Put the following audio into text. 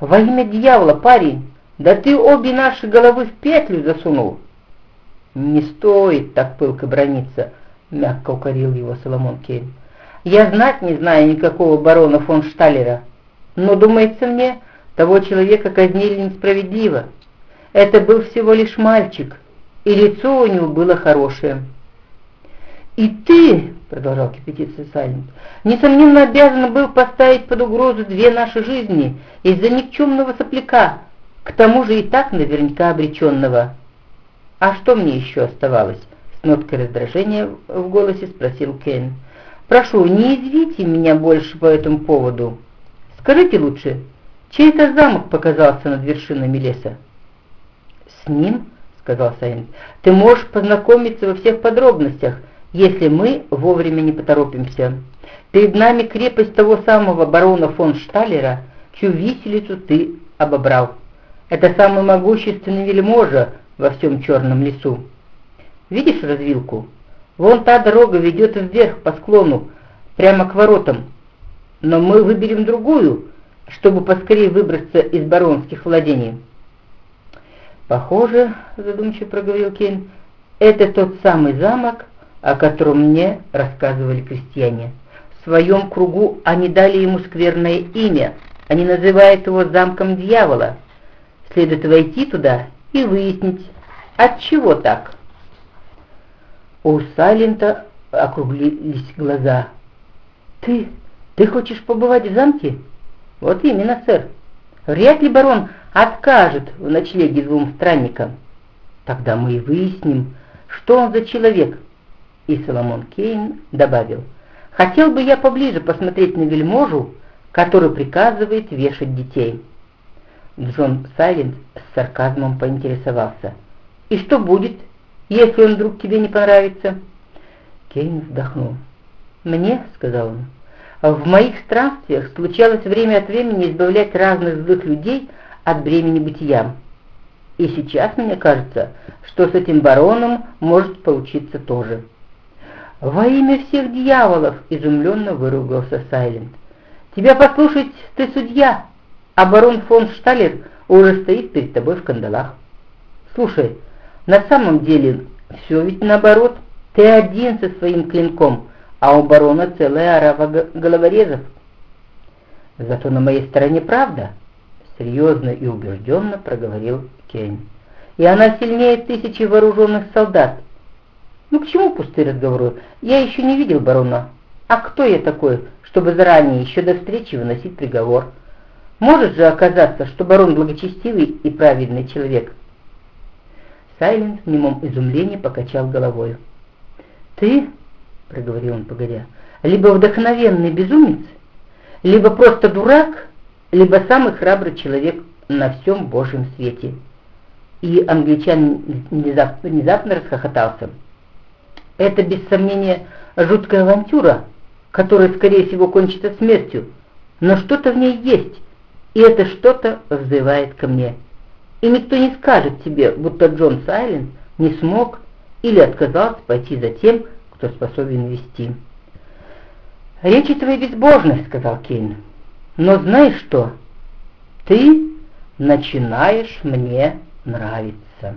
«Во имя дьявола, парень, да ты обе наши головы в петлю засунул!» «Не стоит так пылко брониться», — мягко укорил его Соломон Кейн. «Я знать не знаю никакого барона фон Шталлера, но, думается мне, того человека казнили несправедливо. Это был всего лишь мальчик, и лицо у него было хорошее». «И ты, — продолжал кипятиться Сайлент, — несомненно обязан был поставить под угрозу две наши жизни из-за никчемного сопляка, к тому же и так наверняка обреченного». «А что мне еще оставалось?» — с ноткой раздражения в голосе спросил Кен. «Прошу, не извите меня больше по этому поводу. Скажите лучше, чей это замок показался над вершинами леса?» «С ним?» — сказал Сайент. «Ты можешь познакомиться во всех подробностях, если мы вовремя не поторопимся. Перед нами крепость того самого барона фон Шталлера, чью виселицу ты обобрал. Это самый могущественный вельможа, во всем черном лесу. Видишь развилку? Вон та дорога ведет вверх по склону, прямо к воротам. Но мы выберем другую, чтобы поскорее выбраться из баронских владений. Похоже, задумчиво проговорил Кейн, это тот самый замок, о котором мне рассказывали крестьяне. В своем кругу они дали ему скверное имя, они называют его замком дьявола. Следует войти туда и выяснить, от чего так. У Сайлента округлились глаза. «Ты, ты хочешь побывать в замке?» «Вот именно, сэр. Вряд ли барон откажет в ночлеге двум странникам. Тогда мы и выясним, что он за человек». И Соломон Кейн добавил, «Хотел бы я поближе посмотреть на вельможу, который приказывает вешать детей». Джон Сайлент с сарказмом поинтересовался. «И что будет, если он вдруг тебе не понравится?» Кейн вздохнул. «Мне, — сказал он, — в моих странствиях случалось время от времени избавлять разных злых людей от бремени бытия. И сейчас мне кажется, что с этим бароном может получиться тоже». «Во имя всех дьяволов!» — изумленно выругался Сайлент. «Тебя послушать ты судья!» а барон фон Шталер уже стоит перед тобой в кандалах. Слушай, на самом деле все ведь наоборот. Ты один со своим клинком, а у барона целая орава головорезов. Зато на моей стороне правда, серьезно и убежденно проговорил Кейн. И она сильнее тысячи вооруженных солдат. Ну к чему пустые разговоры? Я еще не видел барона. А кто я такой, чтобы заранее, еще до встречи, выносить приговор? Может же оказаться, что барон благочестивый и праведный человек. Сайлент в немом изумлении покачал головой. «Ты, — проговорил он погодя, — либо вдохновенный безумец, либо просто дурак, либо самый храбрый человек на всем Божьем свете». И англичанин внезапно расхохотался. «Это, без сомнения, жуткая авантюра, которая, скорее всего, кончится смертью, но что-то в ней есть» и это что-то взывает ко мне. И никто не скажет тебе, будто Джон Сайлен не смог или отказался пойти за тем, кто способен вести. «Речи твои безбожны», — сказал Кейн. «Но знаешь что? Ты начинаешь мне нравиться».